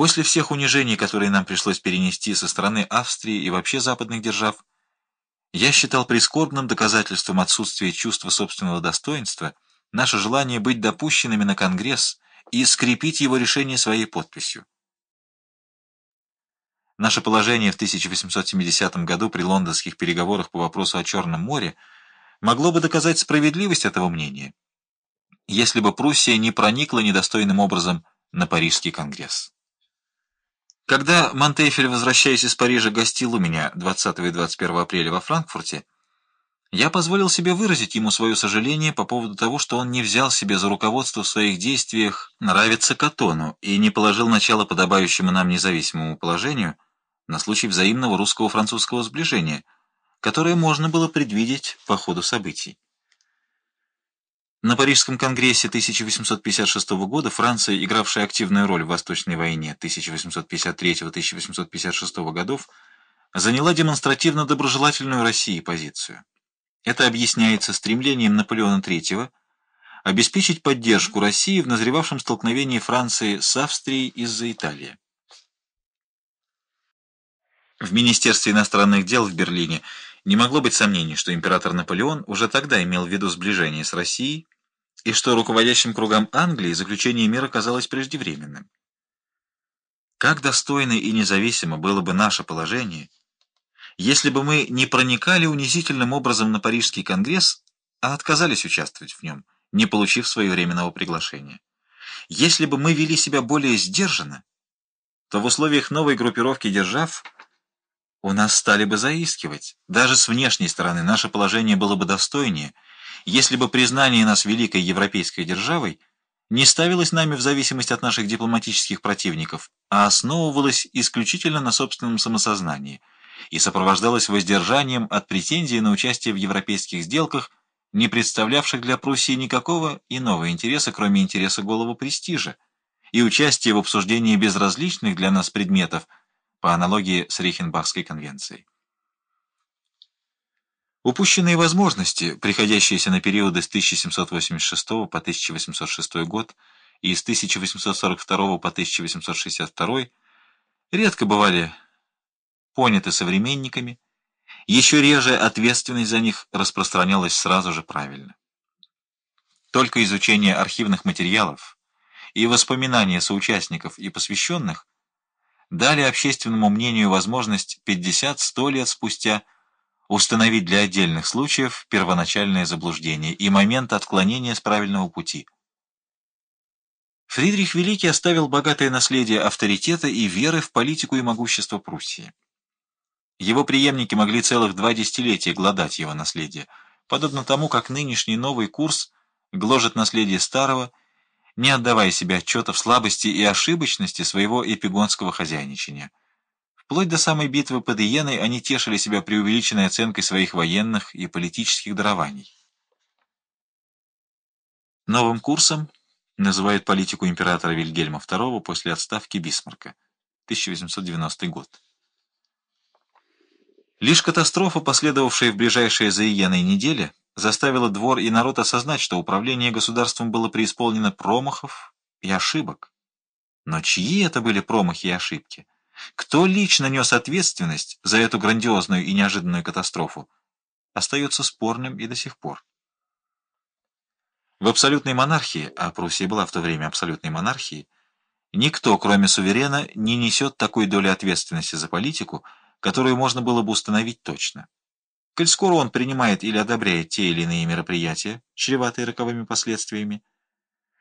После всех унижений, которые нам пришлось перенести со стороны Австрии и вообще западных держав, я считал прискорбным доказательством отсутствия чувства собственного достоинства наше желание быть допущенными на Конгресс и скрепить его решение своей подписью. Наше положение в 1870 году при лондонских переговорах по вопросу о Черном море могло бы доказать справедливость этого мнения, если бы Пруссия не проникла недостойным образом на Парижский конгресс. Когда Монтефель, возвращаясь из Парижа, гостил у меня 20 и 21 апреля во Франкфурте, я позволил себе выразить ему свое сожаление по поводу того, что он не взял себе за руководство в своих действиях нравиться Катону и не положил начало подобающему нам независимому положению на случай взаимного русско-французского сближения, которое можно было предвидеть по ходу событий. На Парижском конгрессе 1856 года Франция, игравшая активную роль в Восточной войне 1853-1856 годов, заняла демонстративно доброжелательную России позицию. Это объясняется стремлением Наполеона III обеспечить поддержку России в назревавшем столкновении Франции с Австрией из-за Италии. В Министерстве иностранных дел в Берлине не могло быть сомнений, что император Наполеон уже тогда имел в виду сближение с Россией и что руководящим кругам Англии заключение мира казалось преждевременным. Как достойно и независимо было бы наше положение, если бы мы не проникали унизительным образом на Парижский конгресс, а отказались участвовать в нем, не получив своевременного приглашения. Если бы мы вели себя более сдержанно, то в условиях новой группировки держав у нас стали бы заискивать. Даже с внешней стороны наше положение было бы достойнее – если бы признание нас великой европейской державой не ставилось нами в зависимость от наших дипломатических противников, а основывалось исключительно на собственном самосознании и сопровождалось воздержанием от претензий на участие в европейских сделках, не представлявших для Пруссии никакого иного интереса, кроме интереса голого престижа, и участия в обсуждении безразличных для нас предметов по аналогии с Рейхенбахской конвенцией. Упущенные возможности, приходящиеся на периоды с 1786 по 1806 год и с 1842 по 1862, редко бывали поняты современниками, еще реже ответственность за них распространялась сразу же правильно. Только изучение архивных материалов и воспоминания соучастников и посвященных дали общественному мнению возможность 50-100 лет спустя – установить для отдельных случаев первоначальное заблуждение и момент отклонения с правильного пути. Фридрих Великий оставил богатое наследие авторитета и веры в политику и могущество Пруссии. Его преемники могли целых два десятилетия гладать его наследие, подобно тому, как нынешний новый курс гложет наследие старого, не отдавая себе отчета в слабости и ошибочности своего эпигонского хозяйничания. Вплоть до самой битвы под Иеной они тешили себя преувеличенной оценкой своих военных и политических дарований. Новым курсом называют политику императора Вильгельма II после отставки Бисмарка, 1890 год. Лишь катастрофа, последовавшая в ближайшие за Иеной недели, заставила двор и народ осознать, что управление государством было преисполнено промахов и ошибок. Но чьи это были промахи и ошибки? Кто лично нес ответственность за эту грандиозную и неожиданную катастрофу, остается спорным и до сих пор. В абсолютной монархии, а Пруссия была в то время абсолютной монархией, никто, кроме суверена, не несет такой доли ответственности за политику, которую можно было бы установить точно. Коль скоро он принимает или одобряет те или иные мероприятия, чреватые роковыми последствиями,